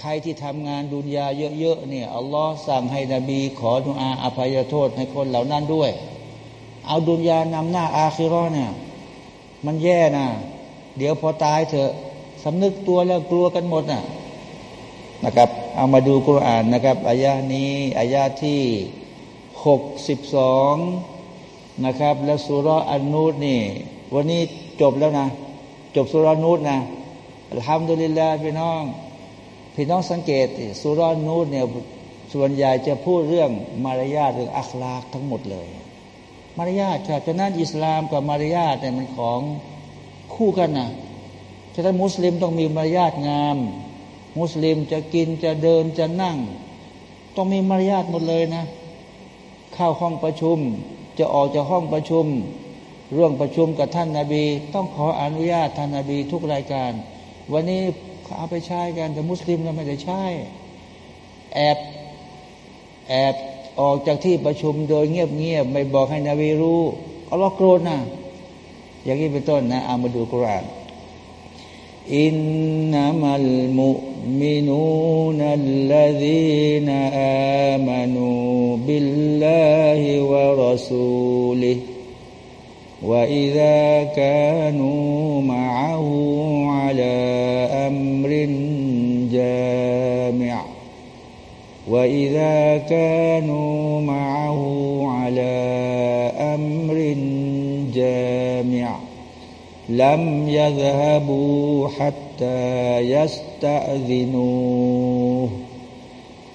ใครที่ทำงานดุนยาเยอะๆเนี่ยอัลลอฮ์สั่งให้นบี ขอดุอาอภัยโทษให้คนเหล่านั้นด้วย เอาดุนยานำหน้าอาคิรอเนี่ยมันแย่นะเดี๋ยวพอตายเถอะสำนึกตัวแล้วกลัวกันหมดน่ะนะครับ เอามาดูกุรอานนะครับอายานี้อายาที่หกสิบสองนะครับ แล้วสุรอันนูดนี่ วันนี้จบแล้วนะ จบสุรนูดนะทำดุลิลลาพี่น้อง พี่น้องสังเกตสุรนูดเนี่ยส่วนใหญ่จะพูดเรื่องมารยาทเรื่องอัคลากทั้งหมดเลย มารยาทครับฉะนั้นอิสลามกับมารยาทเนี่ยมันของคู่กันนะฉะนั้นมุสลิมต้องมีมารยาทงาม มุสลิมจะกินจะเดินจะนั่ง ต้องมีมารยาทหมดเลยนะ เข้าห้องประชุม จะออกจากห้องประชุม เรื่องประชุมกับท่านนาบี ต้องขออนุญาตท่านนาบีทุกรายการ วันนี้ เาอาไปใช้กัน แต่มุสลิมเราไม่ได้ใช้แอบแอบออกจากที่ประชุมโดยเงียบเงียบไม่บอกให้นาวีรู้อัลลอฮ์โกรธนะอย่างนี้เป็นต้นนะเอามาดูกุรานอินนัมัลมุมินูนัลลดีนอามานูบิลลาฮิวะรอซูลิวะอิดะกานูมะอาหูอัลา أمر جامع وإذا كانوا معه على أمر جامع لم يذهبوا حتى يستأذنوه.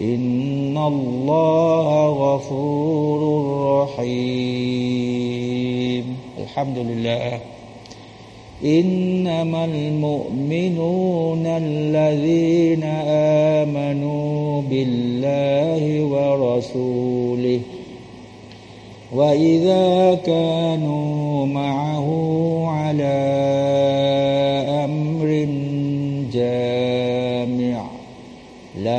إن الله غفور رحيم. الحمد لله إنما المؤمنون الذين آمنوا بالله ورسوله وإذا كانوا معه على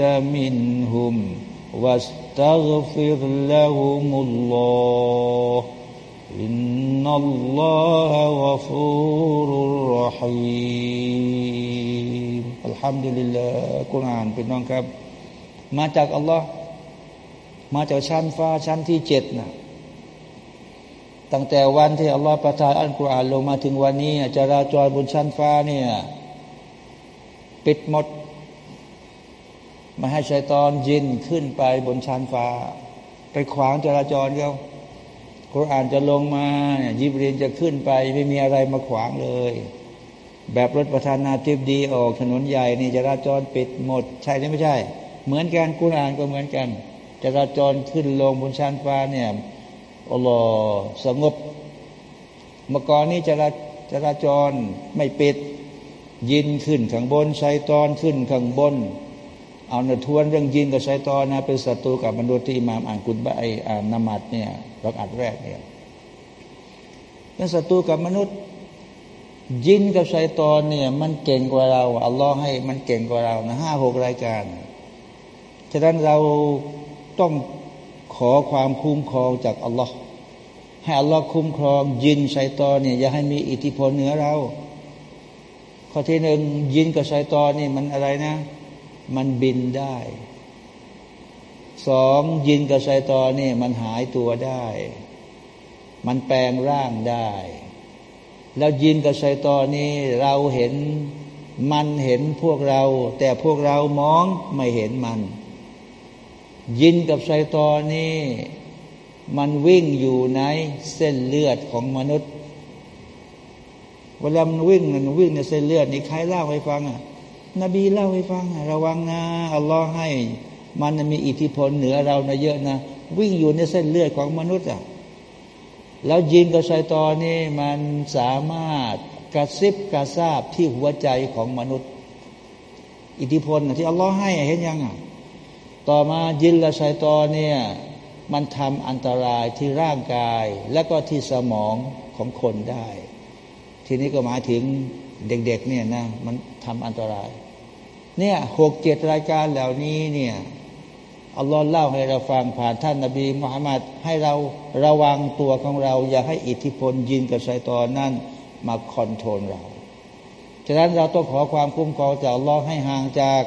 ตมินฮุมวัสตัฆฟิรละหุมุลลอฮอินนัลลอฮะวะฟูรุรรฮีมอัาหนเป็นน้องครับ มาจากอัลลอฮ์มาจากชั้นฟ้าชั้นที่เจ็ดนะตั้งแต่วันที่อัลลอฮ์ประทานอัลกุรอานลงมาถึงวันนี้จราจรบนชั้นฟ้าเนี่ยปิดหมด มาให้ชัยตอนยินขึ้นไปบนชั้นฟ้า ไปขวางจราจรเขาคุรานจะลงมาเนี่ยยิบเรียนจะขึ้นไป ไม่มีอะไรมาขวางเลย แบบรถประธานาธิบดีออกถนนใหญ่นี่จราจรปิดหมด ใช่หรือไม่ใช่ เหมือนกันกุรานก็เหมือนกันจราจรขึ้นลงบนชั้นฟ้าเนี่ยอัลลอฮ์สงบเมื่อก่อนนี้จราจราจรไม่ปิด ยินขึ้นข้างบนไซตอนขึ้นข้างบน เอาเนื้อทวนเรื่องยินกับไซตอนนะเป็นศัตรูกับมนุษย์ที่มามอ่านกุณบไออ่านนมัดเนี่ยรักอัดแรกเนี่ยเป็นศัตรูกับมนุษย์ ยินกับไซตอนเนี่ย มันเก่งกว่าเราอัลลอฮ์ให้มันเก่งกว่าเรานะห้าหกรายการฉะนั้นเราต้องขอความคุ้มครองจากอัลลอฮ์ให้อัลลอฮ์คุ้มครองยินไซตอนเนี่ยอย่าให้มีอิทธิพลเหนือเรา ข้อที่หนึ่งยินกับชายตอนนี่มันอะไรนะ มันบินได้ สองยินกับชายตอนนี่มันหายตัวได้ มันแปลงร่างได้ แล้วยินกับชายตอนนี่เราเห็นมันเห็นพวกเรา แต่พวกเรามองไม่เห็นมัน ยินกับไซตอนนี่มันวิ่งอยู่ในเส้นเลือดของมนุษย์ เวลามันวิ่งมันวิ่งในเส้นเลือดนี่ใครเล่าให้ฟังอะ นบีเล่าให้ฟังระวังนะอัลลอฮ์ให้ มันมีอิทธิพลเหนือเรานะเยอะนะ วิ่งอยู่ในเส้นเลือดของมนุษย์อะแล้วยินกับไซตอนนี่มันสามารถกระซิบกระซาบที่หัวใจของมนุษย์ อิทธิพลที่อัลลอฮ์ให้เห็นยังอะต่อมายินและไซตอนเนี่ยมันทำอันตรายที่ร่างกาย และก็ที่สมองของคนได้ ทีนี้ก็หมายถึงเด็กๆเนี่ยนะมัน ทำอันตราย เนี่ยหกเจ็ดรายการเหล่านี้เนี่ยอัลลอฮ์เล่าให้เราฟังผ่านท่านนาบีมุฮัมมัดให้เราระวังตัวของเรา อย่าให้อิทธิพลยินกับไซตอนนั้นมาคอนโทรลเราฉะนั้นเราต้องขอความคุ้มครองจากอัลลอฮ์ให้ห่างจาก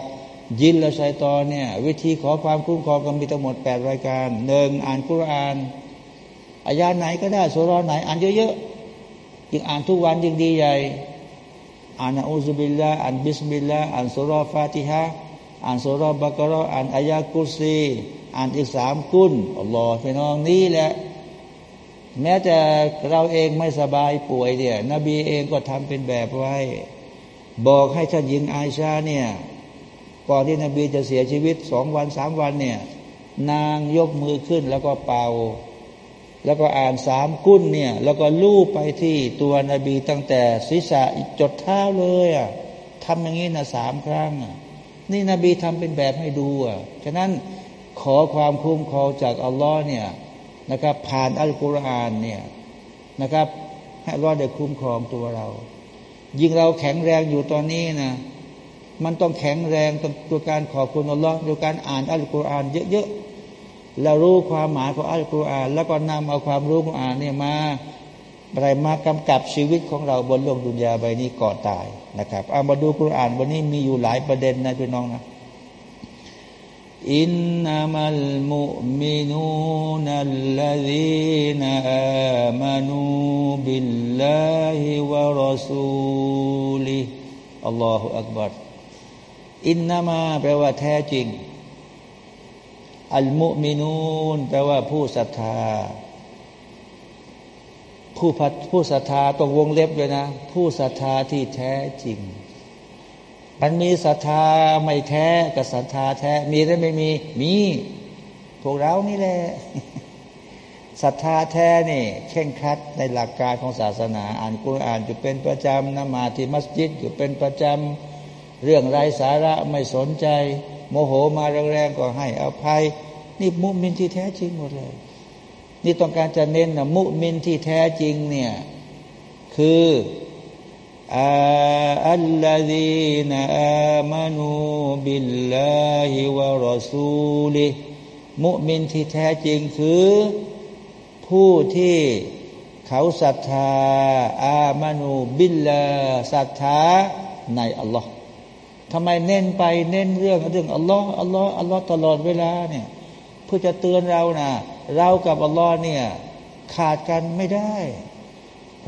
ยินและชัยตอนเนี่ยวิธีขอความคุ้มครองก็มีทั้งหมดแปดรายการหนึ่งอ่านคุรานอายาไหนก็ได้สุรไหน อ่านเยอะๆยิ่งอ่านทุกวันยิ่งดีใหญ่ อ่านอุซบิลลาอ่านบิสมิลลาอ่านสุรฟาติฮะอ่านสุรบักรออ่านอายากุซีอ่านอีกสามกุนอัลลอฮ์พี่น้องนี่แหละ แม้แต่เราเองไม่สบายป่วยเนี่ย นบีเองก็ทำเป็นแบบไว้ บอกให้ท่านหญิงอาชาเนี่ยก่อนที่นบีจะเสียชีวิตสองวันสามวันเนี่ย นางยกมือขึ้นแล้วก็เป่า แล้วก็อ่านสามกุ้นเนี่ย แล้วก็ลูบไปที่ตัวนบีตั้งแต่ศีรษะจดเท้าเลยอะทำอย่างนี้นะสามครั้งอะนี่นบีทำเป็นแบบให้ดูอะฉะนั้นขอความคุ้มครองจากอัลลอฮ์เนี่ยนะครับ ผ่านอัลกุรอานเนี่ยนะครับ ให้อัลลอฮ์ได้คุ้มครองตัวเรา ยิ่งเราแข็งแรงอยู่ตอนนี้นะมันต้องแข็งแรงตัวการขอบคุณอัลลอฮ์ด้วยการอ่านอัลกุรอานเยอะๆ แล้วรู้ความหมายของอัลกุรอาน แล้วก็นำเอาความรู้ของอ่านเนี่ยมาอะไรมากำกับชีวิตของเราบนโลกดุนยาใบนี้ก่อตายนะครับเอามาดูกุรอานวันนี้มีอยู่หลายประเด็นนะพี่น้องนะอินนามัลมุมินูนัลลดีนอามานูบิลลาฮิวะรอซูลิอัลลอฮฺอักบัรอินนามาแปลว่าแท้จริง อัลมุมินูนแปลว่าผู้ศรัทธา ผู้พัดผู้ศรัทธาต้องวงเล็บเลยนะ ผู้ศรัทธาที่แท้จริง มันมีศรัทธาไม่แท้กับศรัทธาแท้ มีหรือไม่มี มีพวกเรานี่แหละศรัทธาแท้นี่เข่งคัดในหลักการของศาสนา อ่านกุรอ่านอยู่เป็นประจำนมาที่มัสยิดอยู่เป็นประจำเรื่องไรสาระไม่สนใจ โมโหมาแรงๆก็ให้อภัย นี่มุมินที่แท้จริงหมดเลย นี่ต้องการจะเน้นนะมุมินที่แท้จริงเนี่ยคืออัลลอฮีนอามานูบิลลาฮิวะรอซูลิมุมินที่แท้จริงคือ ผู้ที่เขาศรัทธาอามานูบิลลาศรัทธาในอัลลอฮ์ ทำไมเน้นไปเน้นเรื่องเรื่องอัลลอฮ์อัลลอฮ์อัลลอฮ์ตลอดเวลาเนี่ยเพื่อจะเตือนเรานะเรากับอัลลอฮ์เนี่ยขาดกันไม่ได้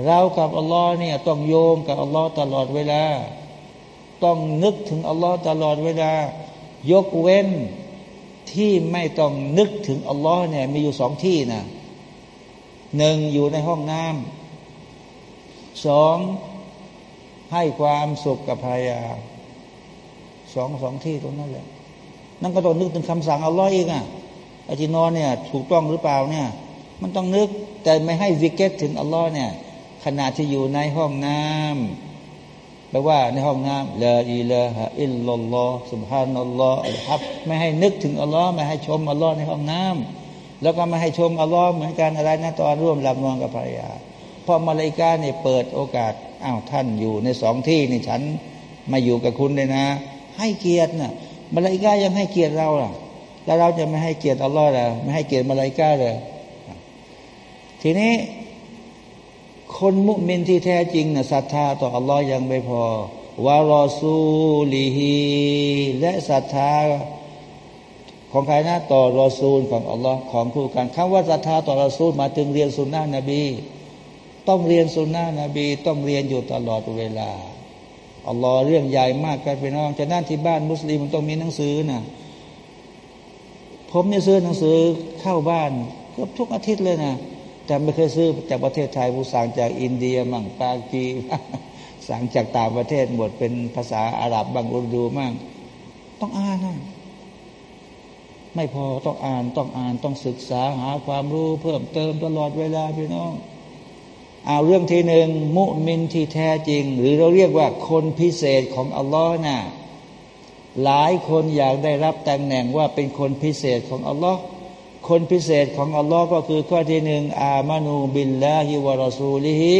เรากับอัลลอฮ์เนี่ยต้องโยงกับอัลลอฮ์ตลอดเวลา ต้องนึกถึงอัลลอฮ์ตลอดเวลา ยกเว้นที่ไม่ต้องนึกถึงอัลลอฮ์เนี่ยมีอยู่สองที่นะหนึ่งอยู่ในห้องน้ำสองให้ความสุขกับภรรยา สองสองที่ตรงนั้นแหละนั่นก็ต้องนึกถึงคำสั่งอัลลอฮ์อีกอะไอ้ที่นอนเนี่ยถูกต้องหรือเปล่าเนี่ยมันต้องนึกแต่ไม่ให้วิกเก็ตถึงอัลลอฮ์เนี่ยขณะที่อยู่ในห้องน้ำแปลว่าในห้องน้ำละอิละฮะอิลลัลลอฮ์สุบฮานัลลอฮ์อัลฮับไม่ให้นึกถึงอัลลอฮ์ไม่ให้ชมอัลลอฮ์ในห้องน้ำแล้วก็ไม่ให้ชมอัลลอฮ์เหมือนกันอะไรนะตอนร่วมหลับนอนกับภรรยาพอมาเลกาเนี่ยเปิดโอกาสอ้าวท่านอยู่ในสองที่นี่ฉันมาอยู่กับคุณเลยนะ ให้เกียรตินะมาลายกายังให้เกียรติเราล่ะ แล้วเราจะไม่ให้เกียรติอัลลอฮ์ล่ะไม่ให้เกียรติมาลายกาเลยทีนี้คนมุมินที่แท้จริงนะศรัทธาต่ออัลลอฮ์ยังไม่พอวารอซูลีฮีและศรัทธาของใครนะต่อรอซูลของอัลลอฮ์ของคู่กันคำว่าศรัทธาต่อรอซูลมาถึงเรียนสุนนะนบี ต้องเรียนสุนนะนบี ต้องเรียนอยู่ตลอดเวลา อัลลอฮ์เรื่องใหญ่มากกันพี่น้องจะนั่นที่บ้านมุสลิมมันต้องมีหนังสือนะผมเนี่ยซื้อหนังสือเข้าบ้านเกือบทุกอาทิตย์เลยนะแต่ไม่เคยซื้อจากประเทศไทยผู้สั่งจากอินเดียมั่งปากีสั่งจากต่างประเทศหมดเป็นภาษาอาหรับบางอุรดูมั่งต้องอ่านนะไม่พอต้องอ่านต้องอ่านต้องศึกษาหาความรู้เพิ่มเติมตลอดเวลาพี่น้อง เอาเรื่องที่หนึ่งมุมินที่แท้จริง หรือเราเรียกว่าคนพิเศษของอัลลอฮ์น่ะหลายคนอยากได้รับตำแหน่งว่าเป็นคนพิเศษของอัลลอฮ์คนพิเศษของอัลลอฮ์ก็คือข้อที่หนึ่งآمنوا بالله ورسوله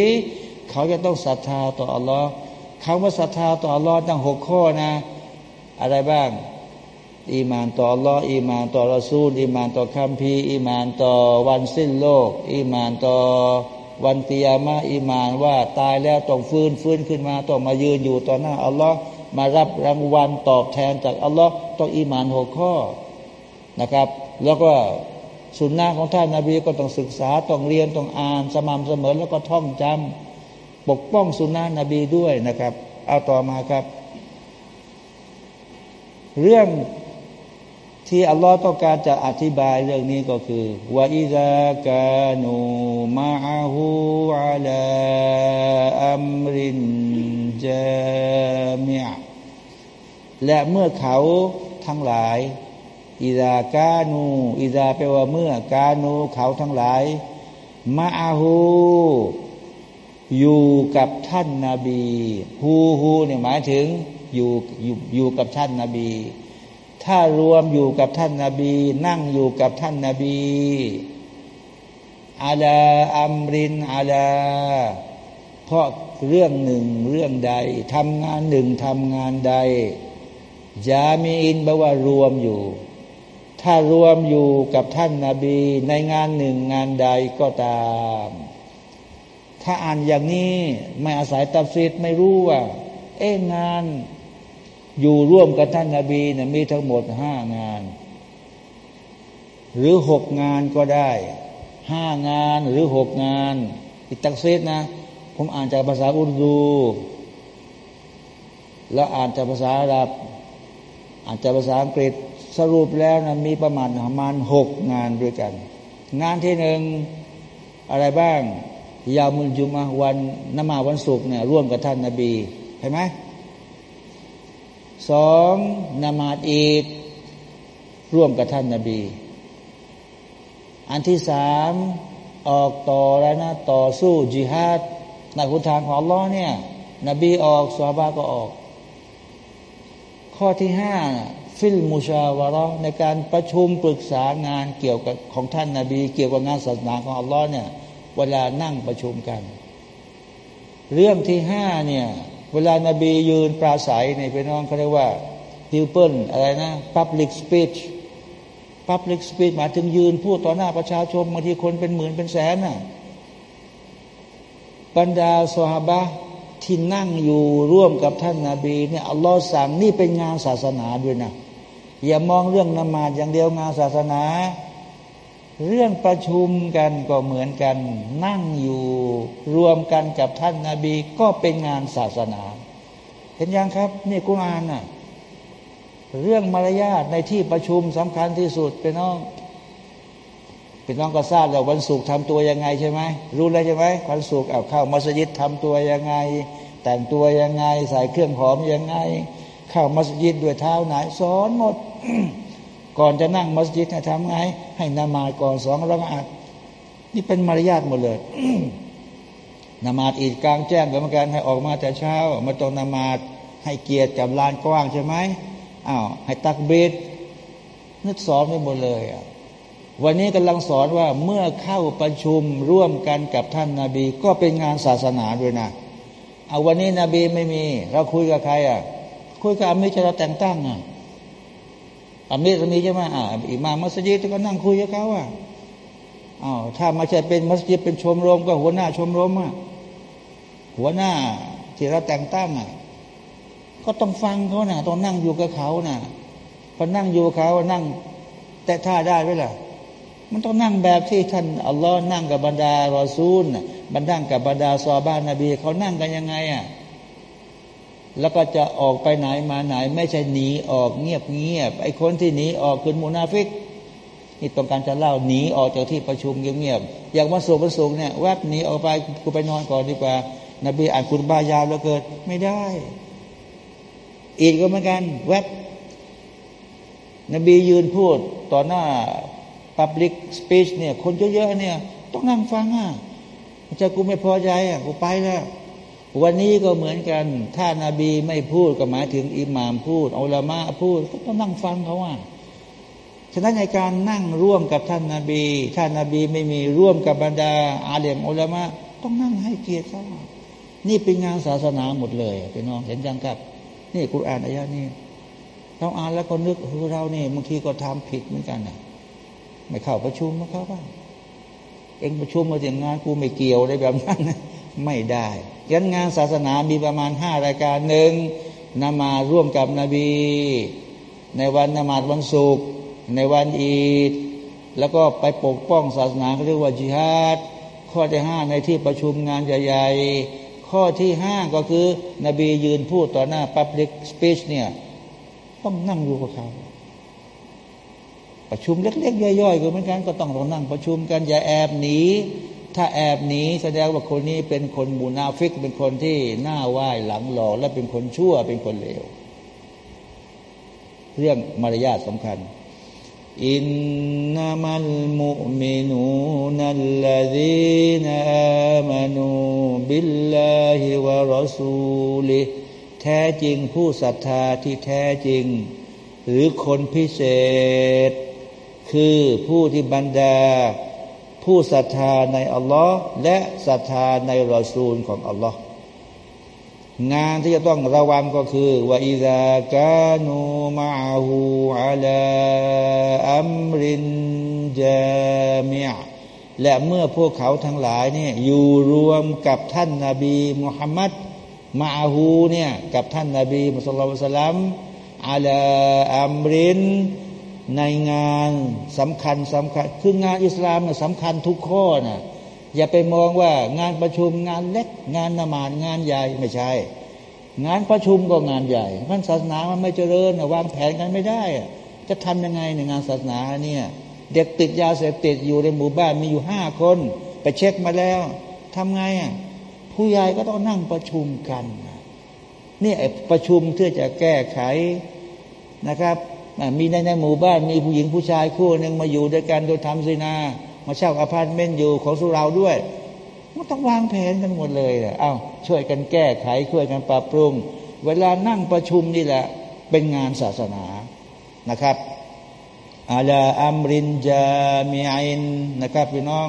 เขาจะต้องศรัทธาต่ออัลลอฮ์คำว่าศรัทธาต่ออัลลอฮ์ตั้งหกข้อนะ อะไรบ้าง อีมานต่ออัลลอฮ์อีมานต่อรอซูล อีมานต่อคัมภีร์อีมานต่อวันสิ้นโลก อีมานต่อ วันกิยามะฮ์อีมานว่าตายแล้วต้องฟื้นฟื้นขึ้นมาต้องมายืนอยู่ต่อหน้าอัลลอฮ์มารับรางวัลตอบแทนจากอัลลอฮ์ต้องอีมานหกข้อนะครับ แล้วก็สุนนะของท่านนาบีก็ต้องศึกษาต้องเรียนต้องอ่านสม่ำเสมอแล้วก็ท่องจำปกป้องสุนนะนบีด้วยนะครับ เอาต่อมาครับ เรื่อง ที่อัลลอฮ์ต้องการจะอธิบายเรื่องนี้ก็คือว่าอิซากานูมาฮูอัลาอัมรินจามิอและเมื่อเขาทั้งหลายอิซากานูอิซาแปลว่าเมื่อกานูเขาทั้งหลายมาฮูอยู่กับท่านนาบีฮูฮูเนี่ยหมายถึงอยู่อยู่อยู่กับท่านนาบี ถ้ารวมอยู่กับท่านนาบี นั่งอยู่กับท่านนาบีอาลาอัมรินอาลาเพราะเรื่องหนึ่งเรื่องใดทำงานหนึ่งทำงานใดยามีอินแปลว่ารวมอยู่ ถ้ารวมอยู่กับท่านนาบี ในงานหนึ่งงานใดก็ตาม ถ้าอ่านอย่างนี้ไม่อาศัยตัฟซีดไม่รู้ว่า เอ๊งาน อยู่ร่วมกับท่านนาบีเนี่ยมีทั้งหมดห้างาน หรือหกงานก็ได้ห้างานหรือหกงาน อิตักเซตนะ ผมอ่านจากภาษาอุรดู แล้วอ่านจากภาษาอาหรับอ่านจากภาษาอังกฤษสรุปแล้วนะมีประมาณประมาณหกงานด้วยกัน งานที่หนึ่งอะไรบ้าง ยามุลจุมาวันนมาวันศุกร์เนี่ยร่วมกับท่านนาบีเห็นไหม สองนมาดอีดร่วมกับท่านนาบี อันที่สามออกต่อแล้วนะต่อสู้จิฮาดในหุทางของอัลลอฮ์เนี่ย นบีออกสวาบาก็ออก ข้อที่ห้าฟิลมุชาวะรอในการประชุมปรึกษางานเกี่ยวกับของท่านนาบี เกี่ยวกับงานศาสนาของอัลลอฮ์เนี่ย เวลานั่งประชุมกัน เรื่องที่ห้าเนี่ย เวลานาบียืนปราศัยในพี่น้องเขาเรียกว่าฮิวเปิลอะไรนะ Public Speech Public Speech หมายถึงยืนพูดต่อหน้าประชาชนบางทีคนเป็นหมื่นเป็นแสนน่ะบรรดาสฮาบะที่นั่งอยู่ร่วมกับท่านนาบีเนี่ยอัลลอฮ์สั่งนี่เป็นงานศาสนาด้วยนะอย่ามองเรื่องนมาดอย่างเดียวงานศาสนา เรื่องประชุมกันก็เหมือนกัน นั่งอยู่รวมกันกับท่านนาบีก็เป็นงานศาสนา เห็นยังครับ นี่กุรอานน่ะเรื่องมารยาทในที่ประชุมสำคัญที่สุดเป็นน้องเป็นน้องก็ทราบแล้ววันศุกร์ทำตัวยังไงใช่ไหมรู้แล้วใช่ไหมวันศุกร์เอาเข้ามัสยิดทำตัวยังไง แต่งตัวยังไง ใส่เครื่องหอมยังไง เข้ามัสยิดด้วยเท้าไหนสอนหมด ก่อนจะนั่งมัสยิดให้ทำไง ให้นามาก่อนสองรักอัดนี่เป็นมารยาทหมดเลยนามาดอีกกลางแจ้งเหมือนกันให้ออกมาแต่เช้า มาตรงนามาดให้เกียรติกับลานกว้างใช่ไหมอ้าวให้ตักเบดนึกสอนไปหมดเลยอะวันนี้กำลังสอนว่าเมื่อเข้าประชุมร่วมกันกับท่านนาบี ก็เป็นงานศาสนาด้วยนะเอาวันนี้นบีไม่มี เราคุยกับใครอะคุยกับอามิจะเราแต่งตั้งอะ อามิจะมีใช่ไหมอ่าอิมามัสยิดก็นั่งคุยกับเขาอะอ้าวถ้ามาใช่เป็นมัสยิดเป็นชมรมก็หัวหน้าชมรมอะหัวหน้าที่เราแต่งตั้งอะก็ต้องฟังเขานะต้องนั่งอยู่กับเขานะพอนั่งอยู่กับเขานั่ง แต่ท่าได้ไหมล่ะ มันต้องนั่งแบบที่ท่านอัลลอฮ์นั่งกับบรรดารอซูลบรรดังกับบรรดาซอบ้านนบีเขานั่งกันยังไงอะ แล้วก็จะออกไปไหนมาไหน ไม่ใช่หนีออกเงียบเงียบไอ้คนที่หนีออกคือมุนาฟิกนี่ต้องการจะเล่าหนีออกจากที่ประชุมเงียบๆอย่างมาสุกมาสุกเนี่ยแวบหนีออกไปกูไปนอนก่อนดีกว่า นบีอ่านคุณบายาวแล้วเกิดไม่ได้ อีกก็เหมือนกัน แวบนบียืนพูดต่อหน้า Public Speech เนี่ย คนเยอะๆเนี่ย ต้องนั่งฟังอะจะกูไม่พอใจอะกูไปแล้ว วันนี้ก็เหมือนกัน ถ้านาบีไม่พูดก็หมายถึงอิหมามพูดอัลมะพูดก็ต้องนั่งฟังเขาอะฉะนั้นในการนั่งร่วมกับท่านนาบีท่านนาบีไม่มีร่วมกับบรรดาอาเลมอัลมะต้องนั่งให้เกียรติเขานี่เป็นงานศาสนาหมดเลยพี่น้องเห็นยังครับ นี่กุรอานอายะนี้เราอ่านแล้วก็นึกเออเราเนี่ยบางทีก็ทำผิดเหมือนกันนะไม่เข้าประชุมมาเข้าบ้างเองประชุมมาถึงงานกูไม่เกี่ยวอะไรแบบนั้น ไม่ได้ยันงานศาสนามีประมาณห้ารายการหนึ่งนมาร่วมกับนบี ในวันนมาดวันศุกร์ในวันอีดแล้วก็ไปปกป้องศาสนาเขาเรียกว่าจิฮาดข้อที่ห้าในที่ประชุมงานใหญ่ๆข้อที่ห้าก็คือนบียืนพูดต่อหน้า Public Speech เนี่ยต้องนั่งอยู่กับเขาประชุมเล็กๆย่อยๆก็เหมือนกันก็ต้องต้องนั่งประชุมกันอย่าแอบหนี ถ้าแอบหนีแสดงว่าคนนี้เป็นคนมูนาฟิก เป็นคนที่หน้าไหว้หลังหลอกและเป็นคนชั่วเป็นคนเลว เรื่องมารยาทสำคัญإنما المؤمنون الذين آمنوا بالله ورسوลิแท้จริงผู้ศรัทธาที่แท้จริง หรือคนพิเศษ คือผู้ที่บรรดา ผู้ศรัทธาในอัลลอฮ์และศรัทธาในรอซูลของอัลลอฮ์งานที่จะต้องระวังก็คือว่าอิซากานูมาหูอัลาอัมรินจามีและเมื่อพวกเขาทั้งหลายเนี่ยอยู่รวมกับท่านนาบีมุฮัมมัดมาหูเนี่ยกับท่านนาบีมุสลิมสลัมอัลาอัมริน ในงานสำคัญสำคัญ คืองานอิสลามเนี่ยสำคัญทุกข้อนะอย่าไปมองว่างานประชุมงานเล็กงานนมานงานใหญ่ไม่ใช่ งานประชุมก็งานใหญ่มันศาสนามันไม่เจริญวางแผนกันไม่ได้ จะทำยังไงในงานศาสนาเนี่ยเด็กติดยาเสพติดอยู่ในหมู่บ้านมีอยู่ห้าคน ไปเช็คมาแล้วทำไงอะผู้ใหญ่ก็ต้องนั่งประชุมกันนี่ประชุมเพื่อจะแก้ไขนะครับ มีในในหมู่บ้านมีผู้หญิงผู้ชายคู่หนึ่งมาอยู่ด้วยกันโดยทำซีนา มาเช่าอพาร์ตเมนต์อยู่ของสุเหร่าด้วยมันต้องวางแผนกันหมดเลยเอ้าช่วยกันแก้ไขช่วยกันปรับปรุง เวลานั่งประชุมนี่แหละ เป็นงานศาสนานะครับอาลาอัมรินจามีอินนะครับพี่น้อง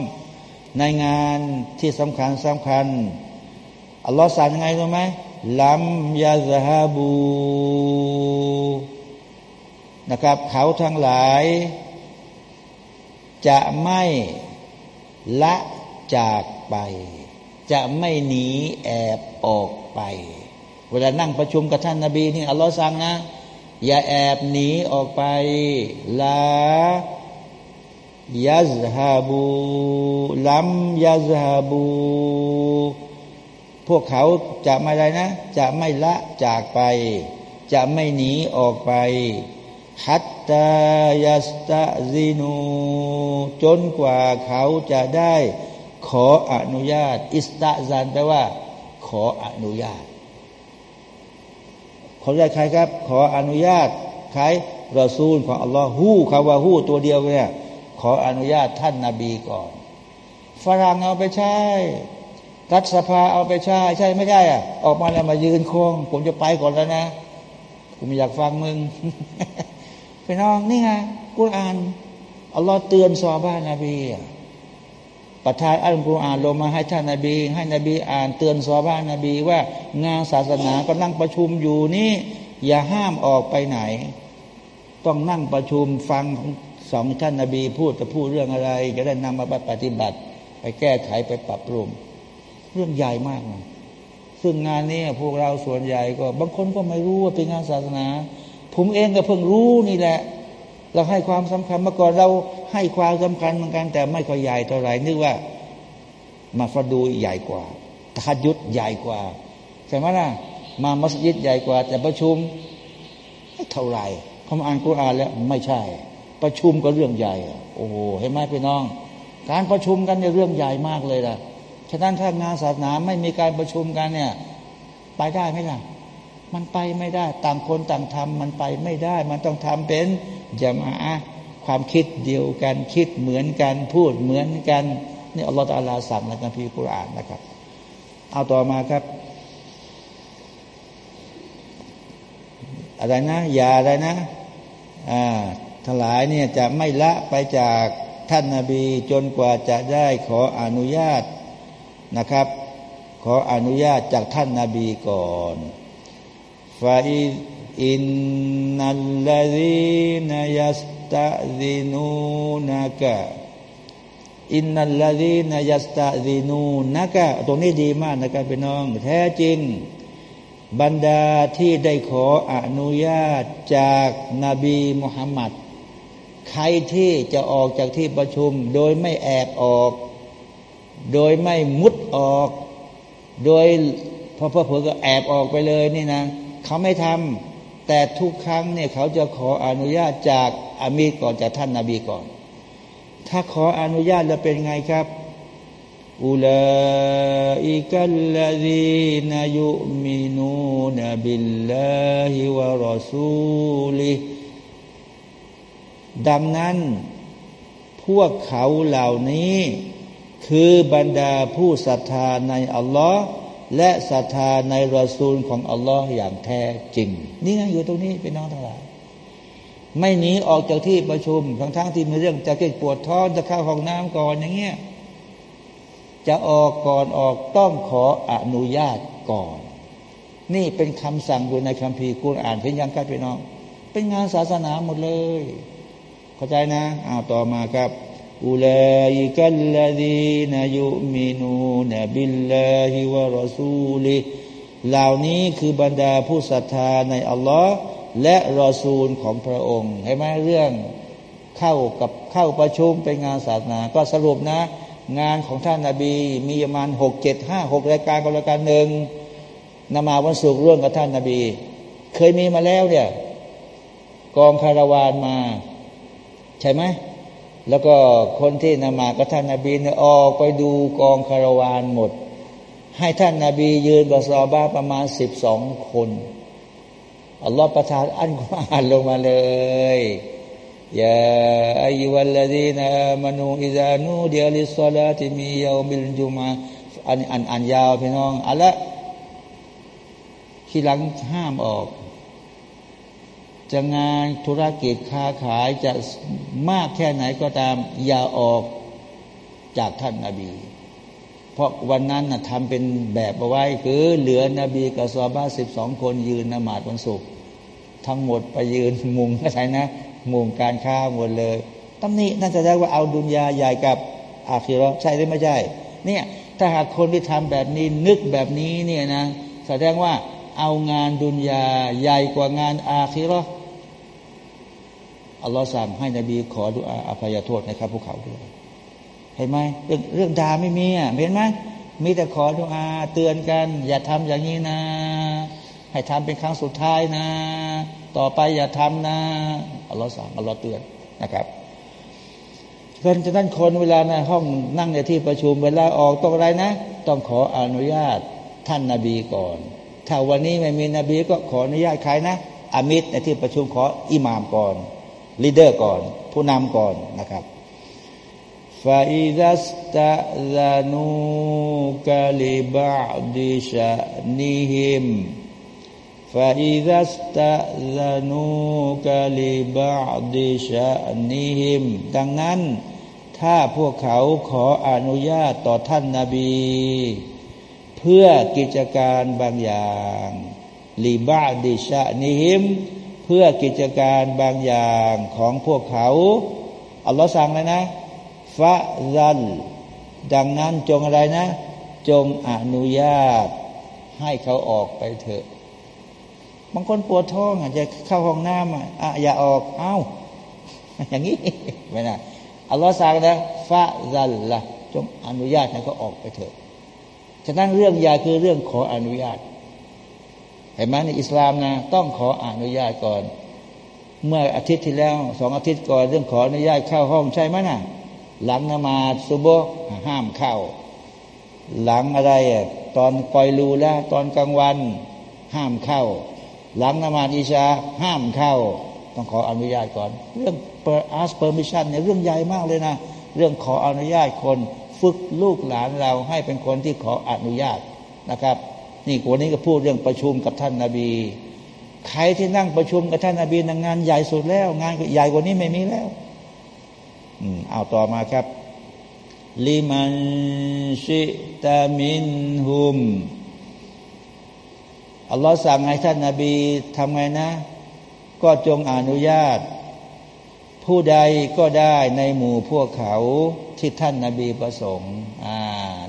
ในงานที่สำคัญสำคัญอัลลอฮ์สั่งยังไงรู้ไหมลัมยาซฮาบู นะครับ เขาทั้งหลาย จะไม่ละจากไป จะไม่หนีแอบออกไป เวลานั่งประชุมกับท่านนาบีนี่อัลลอฮ์สั่งนะ อย่าแอบหนีออกไปลายัซฮาบูลัมยัซฮาบู พวกเขาจะไม่อะไรนะ จะไม่ละจากไป จะไม่หนีออกไป ฮัตตายัสตาซินู จนกว่าเขาจะได้ขออนุญาต อิสตาซันแปลว่า ขออนุญาต ขออนุญาตใครครับ ขออนุญาตใครรอซูลของอัลลอฮ์ฮู้คำว่าฮู้ตัวเดียวเนี่ยขออนุญาตท่านนาบีก่อนฝรั่งเอาไปใช้รัฐสภาเอาไปใช้ใช่ไม่ใช่อะ ออกมาแล้วมายืนโค้งผมจะไปก่อนแล้วนะ ผมอยากฟังมึง พี่น้องนี่ไงกุรอานอัลลอฮ์เตือนซอบ้านนบีประทานอัลกุรอานลงมาให้ท่านนบี ให้นบีอ่านเตือนซอบ้านนบี ว่างานศาสนาก็นั่งประชุมอยู่นี่ อย่าห้ามออกไปไหน ต้องนั่งประชุมฟังของสองท่านนบี พูดจะพูดเรื่องอะไร จะได้นำมาปฏิบัติ ไปแก้ไขไปปรับปรุงเรื่องใหญ่มากนะซึ่งงานนี้พวกเราส่วนใหญ่ก็ บางคนก็ไม่รู้ว่าเป็นงานศาสนา ผมเองก็เพิ่งรู้นี่แหละ เราให้ความสำคัญมาก่อนเราให้ความสำคัญเหมือนกัน แต่ไม่ค่อยใหญ่เท่าไหร่นึกว่า มาฟดูใหญ่กว่าทัดยุดใหญ่กว่าใช่ไหมล่ะมามัสยิดใหญ่กว่า แต่ประชุมเท่าไหร่เขามาอ่านกุรอานแล้วไม่ใช่ ประชุมก็เรื่องใหญ่โอ้โหเห็นไหมพี่น้อง การประชุมกันเนี่ยเรื่องใหญ่มากเลยล่ะฉะนั้นถ้างานศาสนาไม่มีการประชุมกันเนี่ย ไปได้ไหมล่ะ มันไปไม่ได้ ต่างคนต่างทำมันไปไม่ได้ มันต้องทำเป็นจะมาความคิดเดียวกันคิดเหมือนกันพูดเหมือนกันนี่อัลลอฮฺตาลาสั่งในคัมภีร์กุรอานนะครับ เอาต่อมาครับ อะไรนะอย่าอะไรนะอ่าทลายเนี่ยจะไม่ละไปจากท่านนาบีจนกว่าจะได้ขออนุญาตนะครับ ขออนุญาตจากท่านนาบีก่อน ฟาอินนัลลดีนยัสตะซินูนักะอินนัลลดีนยัสตะซินูนักะตรงนี้ดีมากนะครับพี่น้อง แท้จริง บรรดาที่ได้ขออนุญาตจากนาบีมุฮัมมัดใครที่จะออกจากที่ประชุม โดยไม่แอบออก โดยไม่มุดออก โดยพอพอเผอก็แอบออกไปเลยนี่นะ เขาไม่ทำแต่ทุกครั้งเนี่ยเขาจะขออนุญาตจากอามีก่อนจากท่านนาบีก่อน ถ้าขออนุญาตแล้วเป็นไงครับอุลาอิกัลลดีนยุมินูนบิลลาฮิวะรอซูลิดังนั้น พวกเขาเหล่านี้ คือบรรดาผู้ศรัทธาในอัลลอฮ์ และศรัทธาในรอซูลของอัลลอฮ์อย่างแท้จริง นี่ไงอยู่ตรงนี้เป็นน้องทั้งหลายไม่หนีออกจากที่ประชุมทั้งทั้งที่มีเรื่องจะเก็บปวดท้องจะเข้าห้องน้ำก่อนอย่างเงี้ยจะออกก่อนออกต้องขออนุญาตก่อน นี่เป็นคำสั่งอยู่ในคัมภีร์กุรอ่านเป็นยังครับพี่น้อง เป็นงานศาสนาหมดเลย เข้าใจนะอ้าวต่อมาครับ อุลัยกัลลดีนยุมินูนบิลลาฮิวะรอซูลิเหล่านี้คือบรรดาผู้ศรัทธาในอัลลอฮ์และรอซูลของพระองค์เห็นไหมเรื่องเข้ากับเข้าประชุมเป็นงานศาสนา ก็สรุปนะ งานของท่านนาบีมีประมาณหกเจ็ดห้าหกรายการกับรายการหนึ่งนมาวันศุกร์ร่วมกับท่านนาบี เคยมีมาแล้วเนี่ยกองคาราวานมา ใช่ไหม แล้วก็คนที่นมากับท่านนาบีเนี่ยออกไปดูกองคาราวานหมด ให้ท่านนาบียืนกับซอบ้าประมาณสิบสองคนอัลลอฮฺประทานอันกุรอานลงมาเลยยาอายุวัลลดีนามนูอิซานูเดียลิสลาติมียามิลจุมาอันอันอันยาวพี่น้องอัลละที่หลังห้ามออก จะงานธุรกิจค้าขายจะมากแค่ไหนก็ตาม อย่าออกจากท่านนาบี เพราะวันนั้นนะทำเป็นแบบเอาไว้คือเหลือนบีกับซอบ้าสิบสองคนยืนนมาดวันศุกร์ทั้งหมดไปยืนมุงก็ใช่นะ มุงการค้าหมดเลยตำนี้น่าจะได้ว่าเอาดุนยาใหญ่กับอาคิรอใช่หรือไม่ใช่ เนี่ยถ้าหากคนที่ทำแบบนี้นึกแบบนี้เนี่ยนะแสดงว่าเอางานดุนยาใหญ่กว่างานอาคิรอ อัลลอฮ์สั่งให้นบีขอดุอาอภัยโทษในะครับพวกเขาด้วยเห็นไหมเรื่องเรื่องด่าไม่มีอะเห็นไหมมีแต่ขอดุอาเตือนกัน อย่าทำอย่างนี้นะ ให้ทำเป็นครั้งสุดท้ายนะ ต่อไปอย่าทำนะอัลลอฮ์สั่งอัลลอฮ์เตือนนะครับเพราะฉะนั้นคนเวลาในห้องนั่งในที่ประชุมเวลาออกต้องอะไรนะ ต้องขออนุญาตท่านนาบีก่อน ถ้าวันนี้ไม่มีนบีก็ขออนุญาตใครนะอามิตในที่ประชุมขออิหมามก่อน ลีดเดอร์ก่อน ผู้นำก่อนนะครับฟาอิดัสตะลานูกาลิบะดิชะนิฮิมฟาอิดัสตะลานูกาลิบะดิชะนิฮิมดังนั้น ถ้าพวกเขาขออนุญาตต่อท่านนาบี เพื่อกิจการบางอย่างลีบะดิชะนิฮิม เพื่อกิจการบางอย่างของพวกเขา อัลลอฮ์สั่งเลยนะฟะซันดังนั้นจงอะไรนะ จงอนุญาต ให้เขาออกไปเถอะ บางคนปวดท้องอะจะเข้าห้องน้ำอะอย่าออก เอ้า อย่างนี้ไม่นะอัลลอฮ์สั่งนะฟาซัลละจงอนุญาตให้เขาออกไปเถอะ ฉะนั้นเรื่องยาคือเรื่องขออนุญาต เห็นไหมในอิสลามนะต้องขออนุญาตก่อน เมื่ออาทิตย์ที่แล้วสองอาทิตย์ก่อนเรื่องขออนุญาตเข้าห้องใช่ไหมนะ่ะ หลังนมาซุโบห้ามเข้า หลังอะไรอะตอนปล่อยรูแล้ว ตอนกลางวัน ห้ามเข้า หลังนมาอิชาห้ามเข้า ต้องขออนุญาตก่อน เรื่อง ask permission เนี่ยเรื่องใหญ่มากเลยนะ เรื่องขออนุญาตคน ฝึกลูกหลานเราให้เป็นคนที่ขออนุญาตนะครับ นี่วันนี้ก็พูดเรื่องประชุมกับท่านนาบี ใครที่นั่งประชุมกับท่านนาบีงานใหญ่สุดแล้ว งานใหญ่กว่านี้ไม่มีแล้วอืมเอาต่อมาครับลิมันชิตามินฮุมอัลลอฮ์สั่งให้ท่านนาบีทำไงนะ ก็จงอนุญาต ผู้ใดก็ได้ในหมู่พวกเขาที่ท่านนาบีประสงค์อ่า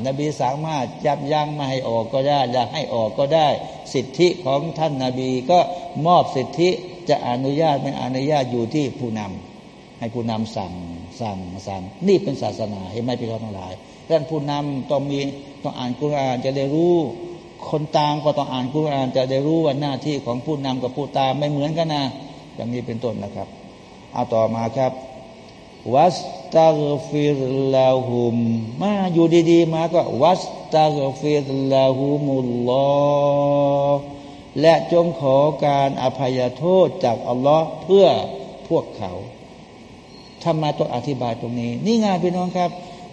นบีสามารถยับยั้งไม่ให้ออกก็ได้อยากให้ออกก็ได้ สิทธิของท่านนาบีก็มอบสิทธิจะอนุญาตไม่อนุญาตอยู่ที่ผู้นำให้ผู้นำสั่งสั่งสั่งนี่เป็นศาสนาเห็นไหมพี่น้องทั้งหลายด้านผู้นำต้องมีต้องอ่านกุรอานจะได้รู้ คนตามก็ต้องอ่านกุรอานจะได้รู้ว่าหน้าที่ของผู้นำกับผู้ตามไม่เหมือนกันนะอย่างนี้เป็นต้นนะครับ เอาต่อมาครับวัสตักฟิรลาหุมมาอยู่ดีๆมาก็วัสตักฟิรลาหุมุลลอและจงขอการอภัยโทษจากอัลลอฮ์เพื่อพวกเขาทำไมต้องอธิบายตรงนี้ นี่งานพี่น้องครับ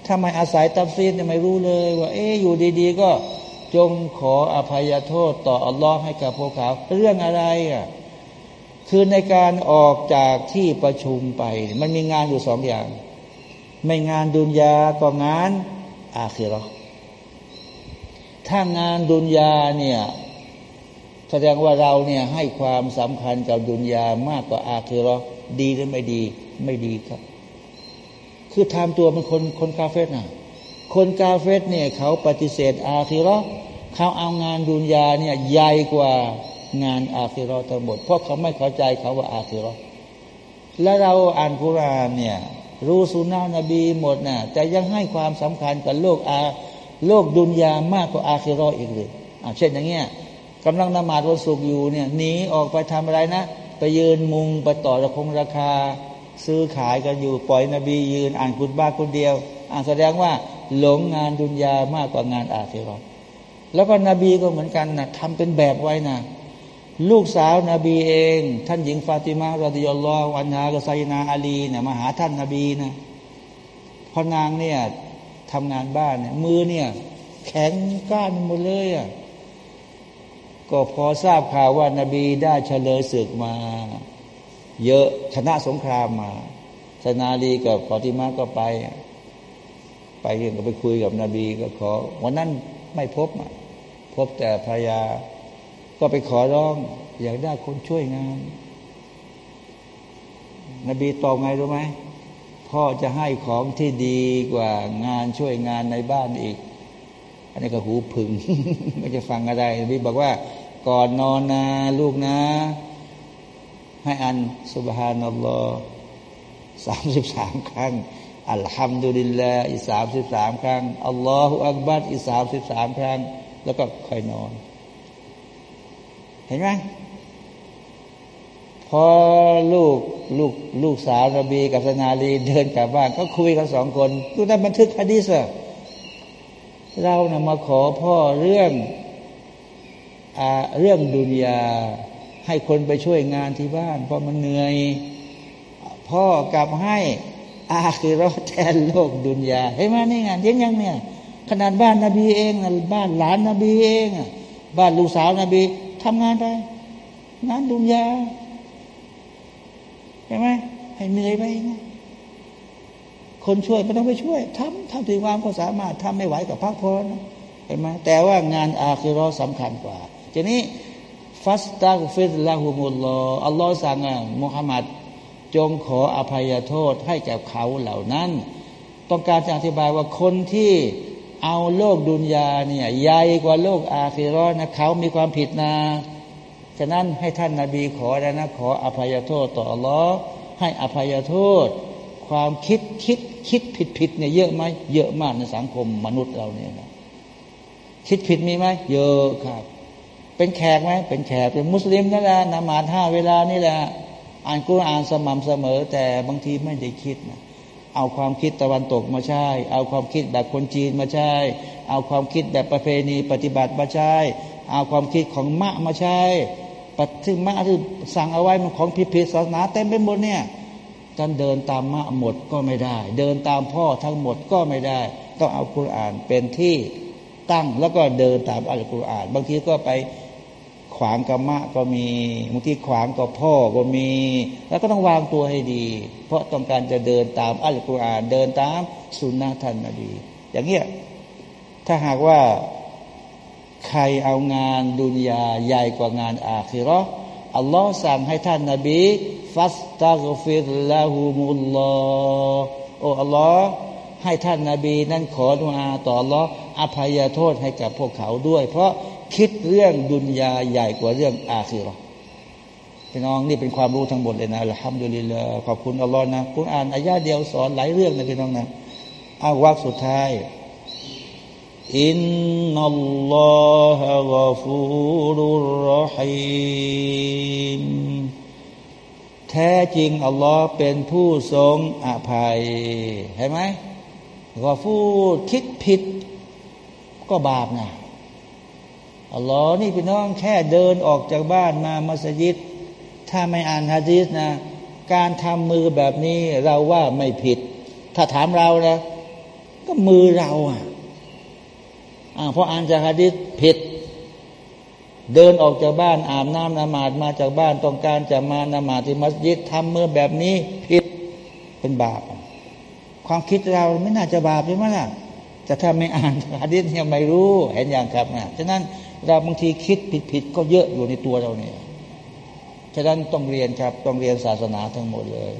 ทำไมอาศัยตัฟซีดไม่รู้เลย ว่า เอ๊อยู่ดีๆ ก็จงขออภัยโทษต่ออัลลอฮ์ให้กับพวกเขา เรื่องอะไรอะ คือในการออกจากที่ประชุมไป มันมีงานอยู่สองอย่าง ไม่งานดุนยาก็งานอาคิรอถ้างานดุนยาเนี่ยแสดงว่าเราเนี่ยให้ความสำคัญกับดุนยามากกว่าอาคิรอดีหรือไม่ดี ไม่ดีครับ คือทำตัวเป็นคนคนกาเฟสนะคนกาเฟสเนี่ยเขาปฏิเสธอาคิรอเขาเอางานดุนยาเนี่ยใหญ่กว่า งานอาคิรอทั้งหมด เพราะเขาไม่เข้าใจเขาว่าอาคิรอและเราอ่านคุรานเนี่ยรู้สุนานะบีหมดนะแต่ยังให้ความสำคัญกับโลกอาโลกดุนยามากกว่าอาคิรออีกเลยอ่าเช่นอย่างเงี้ยกำลังนมาดวันศุกร์อยู่เนี่ยหนีออกไปทำอะไรนะ ไปยืนมุงไปต่อระคงราคา ซื้อขายกันอยู่ปล่อยนบียืน อ่านกุณบ้าคนเดียวอ่านแสดงว่าหลงงานดุนยามากกว่างานอาคิรอแล้วก็นบีก็เหมือนกันนะทำเป็นแบบไว้นะ ลูกสาวนาบีเอง ท่านหญิงฟาติมารดิยลลอฮ์วันนากไซนาอาลีเนี่ยมาหาท่านนาบีนะพอนางเนี่ยทำงานบ้านเนี่ยมือเนี่ย แข็งก้านหมดเลยอะก็พอทราบข่าวว่านาบีได้เฉลยศึกมา เยอะชนะสงครามมาสนาลีกับฟอติมาก็ไป ไปเรื่องก็ไปคุยกับนบีก็ขอ วันนั้นไม่พบพบแต่ภรรยา ก็ไปขอร้อง อยากได้คนช่วยงาน นบีตอบไงรู้ไหมพ่อจะให้ของที่ดีกว่างานช่วยงานในบ้านอีก อันนี้ก็หูผึ่งไม่จะฟังอะไรนบีบอกว่าก่อนนอนนะลูกนะ ให้อันสุบฮานัลลอฮ์สามสิบสามครั้งอัลฮัมดุลิลลาอีสามสิบสามครั้งอัลลอฮฺอักบัดอีสามสิบสามครั้ง แล้วก็ค่อยนอน ห็นไหมพอลูกลูกลูกสาวนบีกับสนาลีเดินกลับบ้านก็คุยกันสองคนดูนั้นบันทึกฮะดีสเรานะ่ะมาขอพ่อเรื่องอเรื่องดุนยาให้คนไปช่วยงานที่บ้าน เพราะมันเหนื่อย พ่อกลับให้อาคือรอแทนโลกดุนยาเห็นไหมนี่งานยังยังเนี่ยขนาดบ้านนบีเองบ้านหลานนบีเอง บ้านลูกสาวนบี ทำงานไปงานดุนยาเห็นไหมให้เหนื่อยไปนะคนช่วยไม่ต้องไปช่วยทำทำถึงความก็สามารถทำไม่ไหวกับพักพรเห็นไหมแต่ว่างานอาคือรอสำคัญกว่าทีนี้ฟัสตักฟิรละหุมุลลออัลลอฮ์สั่งอะมุฮัมมัดจงขออภัยโทษให้แก่เขาเหล่านั้น ต้องการจะอธิบายว่าคนที่ เอาโลกดุนยาเนี่ยใหญ่กว่าโลกอาคิรอนะเขามีความผิดนะฉะนั้นให้ท่านนาบีขอแล้วนะขออภัยโทษต่ออัลลอฮ์ให้อภัยโทษ ความคิดคิดคิดผิดผิดเนี่ยเยอะไหมเยอะมากในสังคมมนุษย์เราเนี่ยนะคิดผิดมีไหมเยอะครับ เป็นแขกไหมเป็นแขกเป็นมุสลิมนั่นแหละนมาห้าเวลานี่แหละอ่านกุรอานสม่ำเสมอ แต่บางทีไม่ได้คิดนะ เอาความคิดตะวันตกมาใช้ เอาความคิดแบบคนจีนมาใช้ เอาความคิดแบบประเพณีปฏิบัติมาใช้ เอาความคิดของมะมาใช้ปฏิมะที่สั่งเอาไว้มันของผิดผิดศาสนาเต็มไปหมดเนี่ยท่านเดินตามมะหมดก็ไม่ได้ เดินตามพ่อทั้งหมดก็ไม่ได้ ต้องเอาคุรานเป็นที่ตั้งแล้วก็เดินตามอัลกุรอาน บางทีก็ไป ขวางกับมะก็มีบางทีขวางกับพ่อก็มี แล้วก็ต้องวางตัวให้ดี เพราะต้องการจะเดินตามอัลกุรอานเดินตามสุนนะท่านนบีอย่างเงี้ยถ้าหากว่าใครเอางานดุนยาใหญ่กว่างานอาคิรออัลลอฮ์สั่งให้ท่านนาบีฟัสตักฟิรละหูมุลลอโอ้อัลลอฮ์ให้ท่านนาบี นั้นขอดุอาต่ออัลลอฮ์อภัยโทษให้กับพวกเขาด้วย เพราะ คิดเรื่องดุนยาใหญ่กว่าเรื่องอาคิรอพี่น้องนี่เป็นความรู้ทั้งหมดเลยนะอัลฮัมดุลิลลาขอบคุณอัลลอฮ์นะคุณอ่านอายาเดียวสอนหลายเรื่องนะพี่น้องนะอาวักสุดท้ายอินนัลลอฮะกฟูรุรรหีมแท้จริง อัลลอฮ์เป็นผู้ทรงอภัยเห็นไหมกอฟูคิดผิดก็บาปนะ อัลลอฮ์นี่พี่น้องแค่เดินออกจากบ้านมามัสยิด ถ้าไม่อ่านฮะดีษนะ การทำมือแบบนี้เราว่าไม่ผิด ถ้าถามเรานะก็มือเราอะเพราะอ่านจากฮะดิษผิด เดินออกจากบ้านอาบน้ำนมาดมาจากบ้านต้องการจะมานมาดที่มัสยิดทำเมื่อแบบนี้ผิดเป็นบาป ความคิดเราไม่น่าจะบาปใช่ไหมล่ะแต่ถ้าไม่อ่านฮะดิษยังไม่รู้เห็นอย่างครับนะฉะนั้น เราบางทีคิดผิดๆก็เยอะอยู่ในตัวเราเนี่ยฉะนั้นต้องเรียนครับต้องเรียนศาสนาทั้งหมดเลย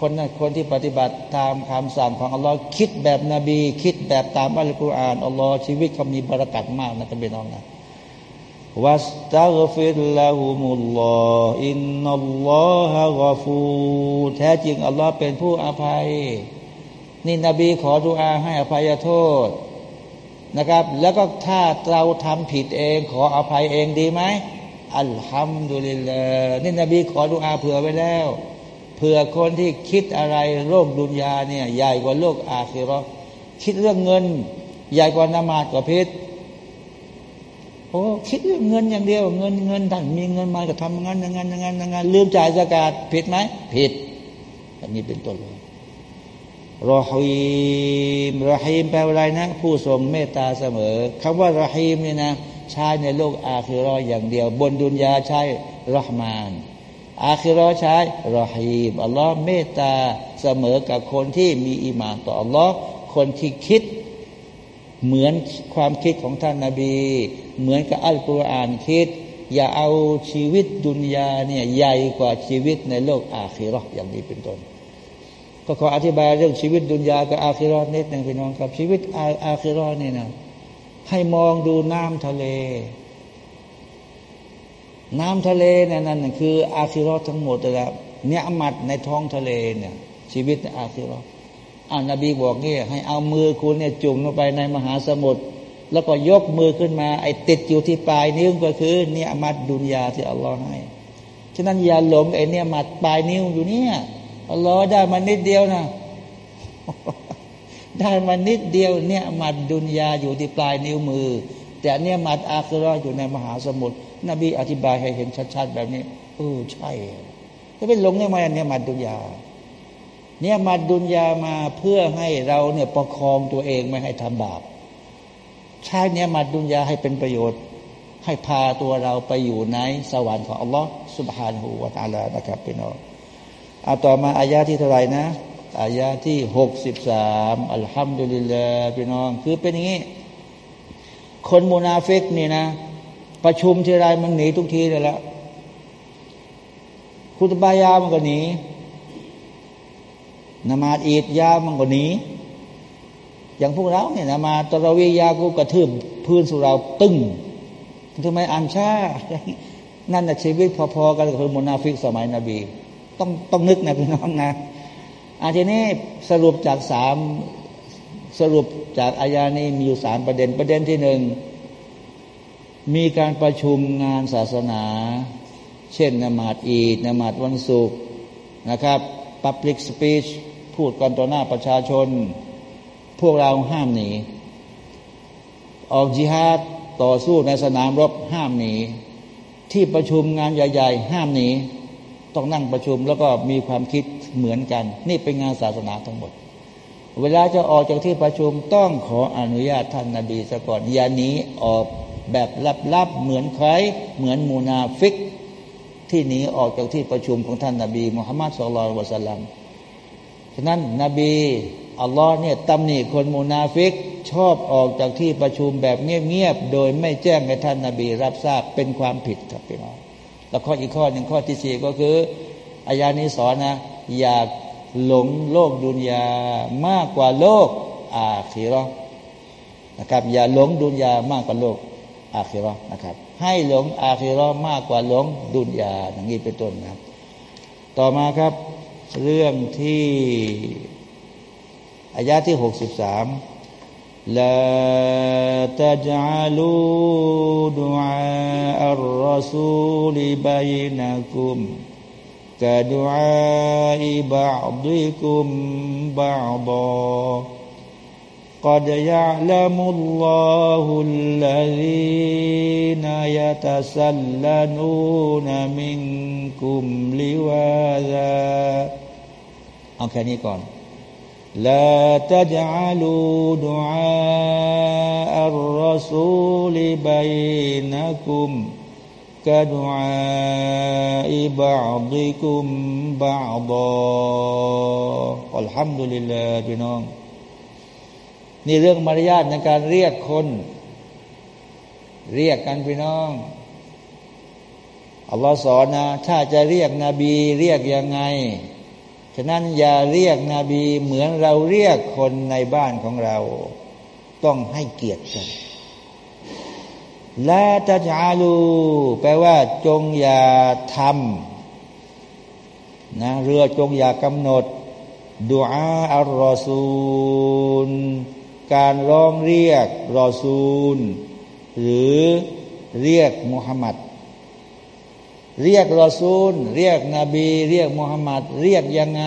คนนั้นคนที่ปฏิบัติตามคำสั่งของอัลลอฮ์คิดแบบนบี คิดแบบตามอัลกุรอานอัลลอฮ์ชีวิตเขามีบารักัดมากนะท่านพี่น้องนะวัสตักฟิรละหุมุลลอฮอินนัลลอฮะกฟูแท้จริงอัลลอฮ์เป็นผู้อภัย นี่นบีขอดุอาให้อภัยโทษ นะครับ แล้วก็ถ้าเราทำผิดเอง ขออภัยเองดีไหมอัลฮัมดุลิลลาห์นี่นบีขอดุอาเผื่อไว้แล้วเผื่อคนที่คิดอะไรโลกดุนยาเนี่ยใหญ่กว่าโลกอาคิรอคิดเรื่องเงิน ใหญ่กว่านามาดกว่าเพชรโอ้คิดเรื่องเงินอย่างเดียว เงินเงินท่านมีเงินมาก็ทำงานงานงานงานลืมจ่ายสกาดผิดไหมผิดอันนี้เป็นต้นเลย รอฮีมรอฮีมแปลว่าอะไรนะ ผู้ทรงเมตตาเสมอคำว่ารอฮีมนี่นะใช้ในโลกอาคิรออย่างเดียว บนดุนยาใช้รหมาน อาคิรอใช้รอฮีมอัลลอฮ์เมตตาเสมอกับคนที่มีอิมานต่ออัลลอฮ์คนที่คิดเหมือนความคิดของท่านนาบี เหมือนกับอัลกุรอานคิด อย่าเอาชีวิตดุนยาเนี่ยใหญ่กว่าชีวิตในโลกอาคิรออย่างนี้เป็นต้น ก็ขออธิบายเรื่องชีวิตดุนยากับอาคิรอนิดหนึ่งพี่น้องครับ ชีวิตอาอาคิรอนี่นะให้มองดูน้ำทะเล น้ำทะเลเนี่ยนั่นคือ อาคิรอทั้งหมดแล้วเนี่ยมัดในท้องทะเลเนี่ย ชีวิตในอาคิรออ่านบีบอกเนี่ยให้เอามือคุณเนี่ยจุ่มลงไปในมหาสมุทรแล้วก็ยกมือขึ้นมา ไอ้ติดอยู่ที่ปลายนิ้วก็คือเนี่ยมัดดุนยาที่อัลลอฮ์ให้ฉะนั้นอย่าหลงไอ้เนี่ยมัดปลายนิ้วอยู่เนี่ย อัลลอฮ์ได้มานิดเดียวนะได้มานิดเดียวเนี่ยมัดดุนยาอยู่ที่ปลายนิ้วมือ แต่เนี่ยมัดอาคิรออยู่ในมหาสมุทรนบีอธิบายให้เห็นชัดๆแบบนี้เออใช่จะเป็นลงเนี่ยมเนี่ยมาดุนยา เนี่ยมาดุนยามาเพื่อให้เราเนี่ยประคองตัวเองไม่ให้ทำบาปใช้เนี่ยมาดุนยาให้เป็นประโยชน์ ให้พาตัวเราไปอยู่ในสวรรค์ของอัลลอฮ์สุบฮานาหูวาตาลานะครับพี่น้อง อาต่อมาอายาที่เท่าไหร่นะอายาที่หกสิบสามอัลฮัมดุลิลลาห์พี่น้อง คือเป็นอย่างนี้ คนมูนาฟิกนี่นะ ประชุมทีไรมันหนีทุกทีเลยละคุตบายามันก็หนีนมาดอีดยามันก็หนีอย่างพวกเราเนี่ยนมาตรวียากูกระทืบพื้นสุราตึ้งทำไมอันชานั่นนะชีวิตพอๆกันกับคนมุนาฟิกสมัยนบี ต้องต้องนึกนะพี่น้องนะอาทีนี้สรุปจากสามสรุปจากอายานี้มีอยู่สามประเด็นประเด็นที่หนึ่งมีการประชุมงานศาสนา เช่นนมาดอีดนมาดวันศุกร์นะครับ Public Speech พูดกันต่อหน้าประชาชน พวกเราห้ามหนี ออกจิฮาดต่อสู้ในสนามรบห้ามหนี ที่ประชุมงานใหญ่ ๆ ห้ามหนี ต้องนั่งประชุมแล้วก็มีความคิดเหมือนกัน นี่เป็นงานศาสนาทั้งหมด เวลาจะออกจากที่ประชุมต้องขออนุญาตท่านนาบีซะก่อนอย่าหนีออกแบบลับๆเหมือนใครเหมือนมูนาฟิก ที่หนีออกจากที่ประชุมของท่านนาบีมุฮัมมัดصلى الله عليه وسلمฉะนั้นนบีอัลลอฮ์เนี่ยตำหนิคนมูนาฟิกชอบออกจากที่ประชุมแบบเงียบๆโดยไม่แจ้งให้ท่านนาบีรับทราบเป็นความผิดครับพี่น้อง แล้วข้ออีกข้อหนึ่งข้อที่สี่ก็คืออายานี้สอนนะอยากหลงโลกดุนยามากกว่าโลกอาคีรอนะครับ อย่าหลงดุนยามากกว่าโลกอาคีรอนะครับ ให้หลงอาคีรอมากกว่าหลงดุนยาอย่างนี้เป็นต้นนะครับ ต่อมาครับเรื่องที่อายาที่หกสิบสาม ลาตจัลูดุอาอัลรอซูลิบัยนักุม كدعاء بعضكم بعضا قد يعلم الله الذين يتسللون منكم لواذا เอาแค่นี้ก่อน لا تجعلوا دعاء الرسول بينكم كدعاء بعضكم بعضا والحمد لله พี่น้องนี่เรื่องมารยาทในการเรียกคน เรียกกันพี่น้องอัลลอฮ์สอนนะ ถ้าจะเรียกนบี เรียกยังไง ฉะนั้นอย่าเรียกนบีเหมือนเราเรียกคนในบ้านของเรา ต้องให้เกียรติกันละตัจาลูแปลว่า จงอย่าทำนะเรือจงอย่ากำหนดดูอาอัลรอซูล การร้องเรียกรอซูล หรือเรียกมุฮัมมัด เรียกรอซูล เรียกนบี เรียกมุฮัมมัดเรียกยังไง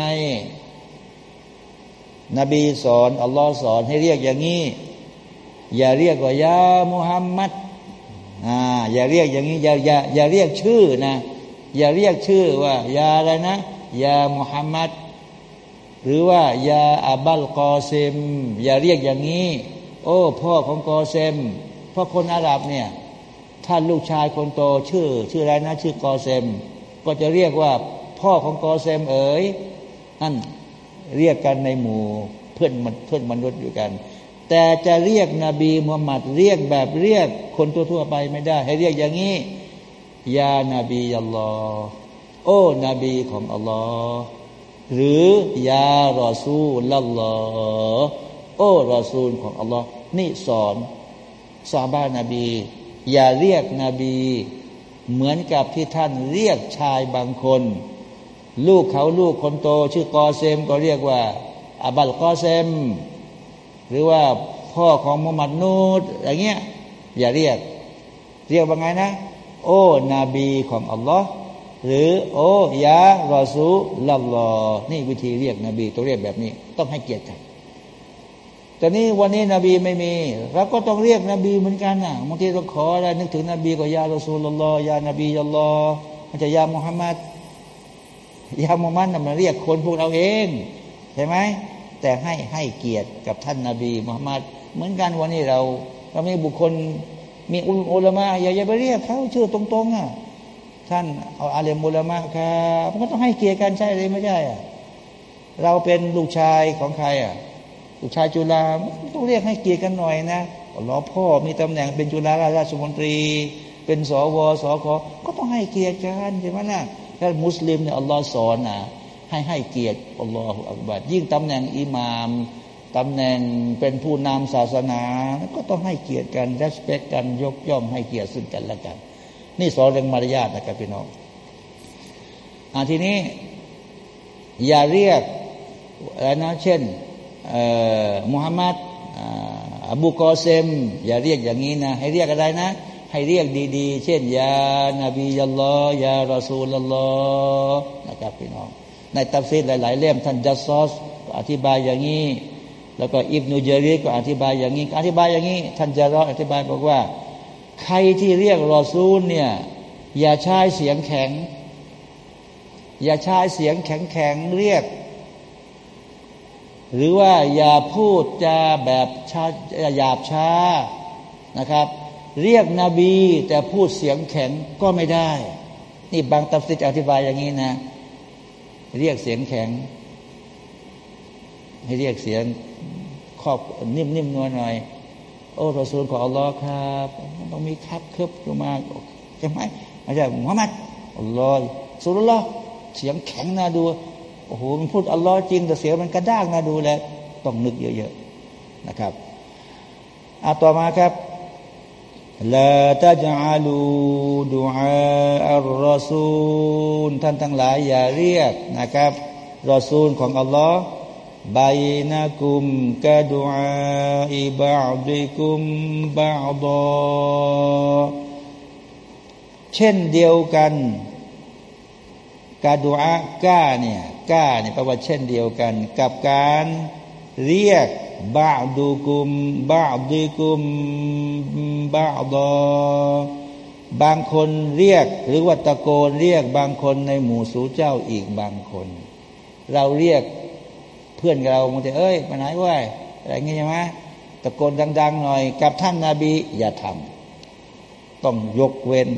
นบีสอนอัลลอฮ์สอนให้เรียกอย่างนี้ อย่าเรียกว่ายามุฮัมมัดอ่าอย่าเรียกอย่างนี้อย่าอย่าอย่าเรียกชื่อนะ อย่าเรียกชื่อว่ายาอะไรนะยามุฮัมมัดหรือว่ายาอับบัลกอเซมอย่าเรียกอย่างนี้ โอ้ พ่อของกอเซมเพราะคนอาหรับเนี่ย ท่านลูกชายคนโตชื่อ ชื่ออะไรนะชื่อกอเซม ก็จะเรียกว่าพ่อของกอเซมเอ๋ยนั่นเรียกกันในหมู่เพื่อนมันเพื่อนมนุษย์อยู่กัน แต่จะเรียกนบีมุฮัมมัดเรียกแบบเรียกคนทั่วๆไปไม่ได้ ให้เรียกอย่างนี้ยานาบีอัลลอฮ์โอ้นบีของอัลลอฮ์หรือยารอซูลลัลลอฮ์โอ้รอซูลของอัลลอฮ์นี่สอนซาบานนบี อย่าเรียกนบี เหมือนกับที่ท่านเรียกชายบางคน ลูกเขาลูกคนโต ชื่อกอเซมก็เรียกว่าอับัลกอเซม หรือว่าพ่อของมุฮัมมัดนูดอย่างเงี้ยอย่าเรียก เรียกว่าไงนะ โอ้ นบีของอัลลอฮ์หรือ โอ้ยารอซูลลลอฮ์นี่วิธีเรียกนบีต้องเรียกแบบนี้ ต้องให้เกียรติกัน แต่นี้วันนี้นบีไม่มีเราก็ต้องเรียกนบีเหมือนกันนะบางทีเราขออะไรนึกถึงนบีก็ยารอซูลลอยานบีอัลลอมันจะยามุฮัมมัดยามุฮัมมัดมันเรียกคนพวกเราเองใช่ไหมแต่ให้ให้เกียรติกับท่านนาบีมุฮัมมัดเหมือนกันวันนี้เราเรามีบุคคลมีอุลามะอย่าอย่าไปเรียกเขาชื่อตรงๆอะท่านเอาอาเลมุลามะครับมันก็ต้องให้เกียรติกันใช่เลยไม่ใช่อะเราเป็นลูกชายของใครอะ ลูกชายจุฬาต้องเรียกให้เกียรติกันหน่อยนะล้อพ่อมีตำแหน่งเป็นจุฬาราชมนตรี เป็นสวสคก็ต้องให้เกียรติกันใช่ไหมล่ะถ้ามุสลิมเนี่ยอัลลอฮ์สอนนะให้ให้เกียรติอัลลอฮฺอักบัดยิ่งตำแหน่งอิหมามตำแหน่งเป็นผู้นำศาสนา ก็ต้องให้เกียรติกัน respect กันยกย่องให้เกียรติซึ่งกันและกัน นี่สอนเรื่องมารยาทนะครับพี่น้องอทีนี้ อย่าเรียกอะไรนะเช่น มุฮัมมัดอบูกอเซม อย่าเรียกอย่างนี้นะ ให้เรียกอะไรนะ ให้เรียกดีๆ เช่น يا نبي الله يا رسول اللهนะครับพี่น้อง ในตัฟซีรหลาย ๆ เล่มท่านจัสซอสอธิบายอย่างนี้ แล้วก็อิบนุเจรีก็อธิบายอย่างนี้ อธิบายอย่างนี้ ท่านจะรออธิบายบอกว่า ใครที่เรียกรอซูลเนี่ยอย่าใช้เสียงแข็ง อย่าใช้เสียงแข็งๆเรียก หรือว่าอย่าพูดจาแบบช้าหยาบช้านะครับ เรียกนบีแต่พูดเสียงแข็งก็ไม่ได้ นี่บางตัฟซิดอธิบายอย่างนี้นะ เรียกเสียงแข็ง ให้เรียกเสียงครอบนิ่มๆนวลหน่อย โอ้รอซูลของอัลลอฮ์ครับต้องมีครับคืบขึ้นมาใช่ไหมไม่ใช่มุฮัมมัดอัลลอฮ์สุลลอฮ์เสียงแข็งน่าดู โอ้โหมันพูดอัลลอฮ์จริงแต่เสียงมันกระด้างน่าดูแลต้องนึกเยอะๆนะครับอาต่อมาครับลาตจาลูดูอาอัลรอซูลท่านทั้งหลายอย่าเรียกนะครับรอซูลของอัลลอฮ์บายนะกุมกะดูอาอิบาดิกุมบาดอเช่นเดียวกันกาดูอาก้าเนี่ย ก้าเนี่ยแปลว่าเช่นเดียวกัน กับการเรียกบาดูกุมบาดีกุมบาดอบางคนเรียกหรือว่าตะโกนเรียกบางคนในหมู่สูเจ้าอีกบางคน เราเรียกเพื่อนเราบางทีเอ้ยมาไหนวะอะไรเงี้ยใช่ไหมตะโกนดัง ๆ หน่อย กับท่านนาบีอย่าทำต้องยกเว้น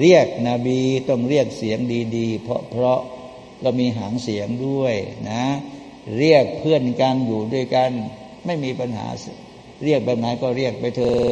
เรียกนบีต้องเรียกเสียงดี ๆ เพราะเพราะ เรามีหางเสียงด้วยนะ เรียกเพื่อนกันอยู่ด้วยกัน ไม่มีปัญหา เรียกแบบไหนก็เรียกไปเถอะ